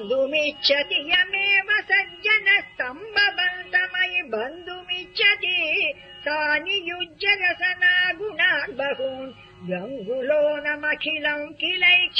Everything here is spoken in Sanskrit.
बन्धुमिच्छति यमेव सज्जनस्तम्बबन्धमयि बन्धुमिच्छति। तानि युज्य रसना गुणार् बहून्। गङ्गुलो नमखिलम् अखिलम्